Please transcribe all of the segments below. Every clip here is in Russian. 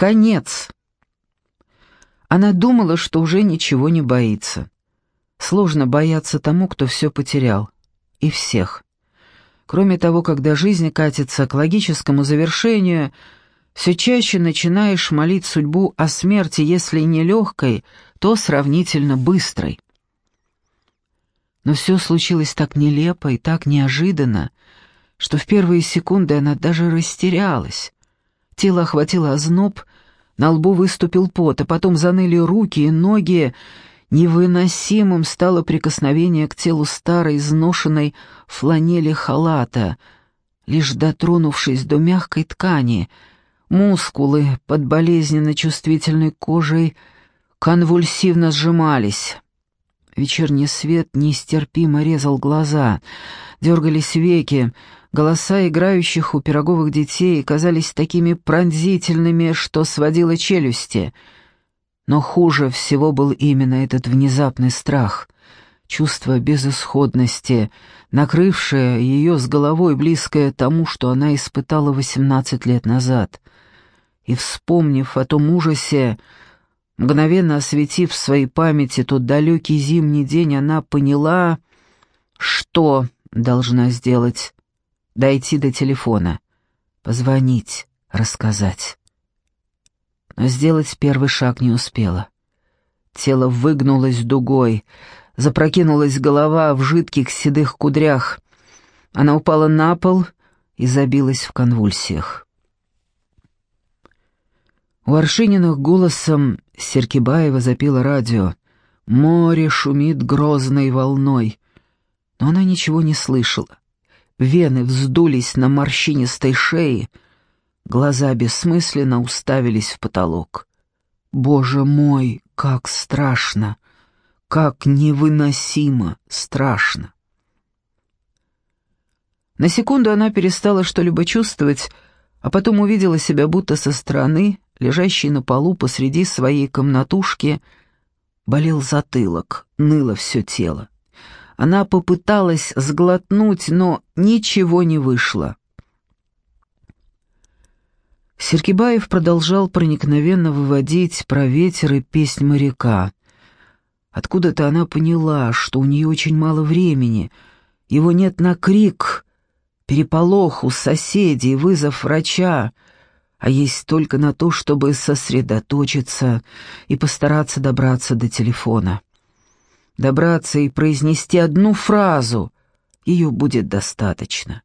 Конец. Она думала, что уже ничего не боится. Сложно бояться тому, кто все потерял. И всех. Кроме того, когда жизнь катится к логическому завершению, все чаще начинаешь молить судьбу о смерти, если не легкой, то сравнительно быстрой. Но все случилось так нелепо и так неожиданно, что в первые секунды она даже растерялась. Тело охватило озноб, на лбу выступил пот, а потом заныли руки и ноги. Невыносимым стало прикосновение к телу старой, изношенной фланели халата. Лишь дотронувшись до мягкой ткани, мускулы под болезненно чувствительной кожей конвульсивно сжимались. Вечерний свет нестерпимо резал глаза, дергались веки, Голоса играющих у пироговых детей казались такими пронзительными, что сводило челюсти. Но хуже всего был именно этот внезапный страх, чувство безысходности, накрывшее ее с головой, близкое тому, что она испытала восемнадцать лет назад. И, вспомнив о том ужасе, мгновенно осветив в своей памяти тот далекий зимний день, она поняла, что должна сделать дойти до телефона, позвонить, рассказать. Но сделать первый шаг не успела. Тело выгнулось дугой, запрокинулась голова в жидких седых кудрях. Она упала на пол и забилась в конвульсиях. У Аршининых голосом Серкибаева запело радио. Море шумит грозной волной. Но она ничего не слышала. Вены вздулись на морщинистой шее, глаза бессмысленно уставились в потолок. Боже мой, как страшно! Как невыносимо страшно! На секунду она перестала что-либо чувствовать, а потом увидела себя будто со стороны, лежащей на полу посреди своей комнатушки, болел затылок, ныло все тело. Она попыталась сглотнуть, но ничего не вышло. Серкибаев продолжал проникновенно выводить про ветер и песнь моряка. Откуда-то она поняла, что у нее очень мало времени, его нет на крик, переполох у соседей, вызов врача, а есть только на то, чтобы сосредоточиться и постараться добраться до телефона добраться и произнести одну фразу, ее будет достаточно.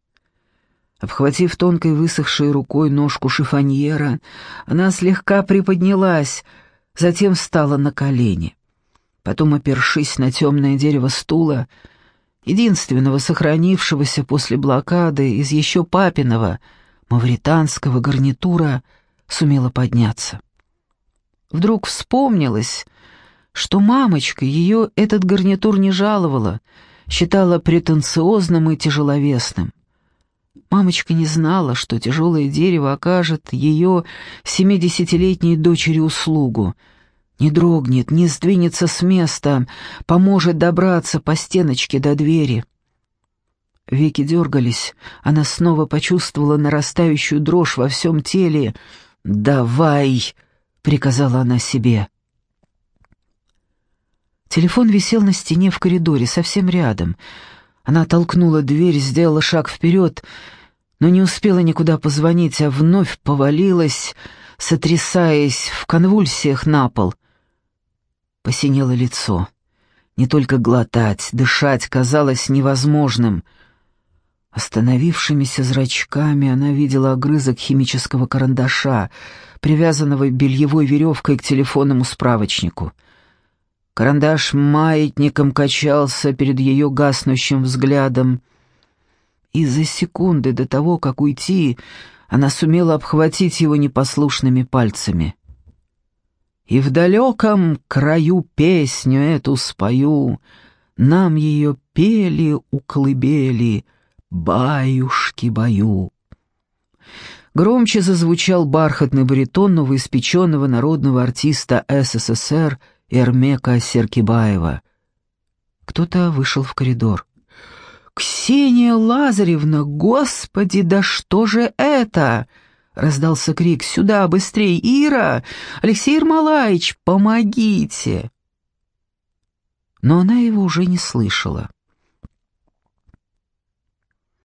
Обхватив тонкой высохшей рукой ножку шифоньера, она слегка приподнялась, затем встала на колени. Потом, опершись на темное дерево стула, единственного сохранившегося после блокады из еще папиного, мавританского гарнитура, сумела подняться. Вдруг вспомнилось, что мамочка ее этот гарнитур не жаловала, считала претенциозным и тяжеловесным. Мамочка не знала, что тяжелое дерево окажет ее семидесятилетней дочери услугу. Не дрогнет, не сдвинется с места, поможет добраться по стеночке до двери. Веки дергались, она снова почувствовала нарастающую дрожь во всем теле. «Давай!» — приказала она себе. Телефон висел на стене в коридоре, совсем рядом. Она толкнула дверь, сделала шаг вперед, но не успела никуда позвонить, а вновь повалилась, сотрясаясь в конвульсиях на пол. Посинело лицо. Не только глотать, дышать казалось невозможным. Остановившимися зрачками она видела огрызок химического карандаша, привязанного бельевой веревкой к телефонному справочнику — Карандаш маятником качался перед ее гаснущим взглядом. И за секунды до того, как уйти, она сумела обхватить его непослушными пальцами. «И в далеком краю песню эту спою, нам ее пели у колыбели, баюшки-баю». Громче зазвучал бархатный баритон новоиспеченного народного артиста СССР — Эрмека Серкибаева. Кто-то вышел в коридор. «Ксения Лазаревна, господи, да что же это?» Раздался крик «Сюда, быстрей! Ира! Алексей Ермолаевич, помогите!» Но она его уже не слышала.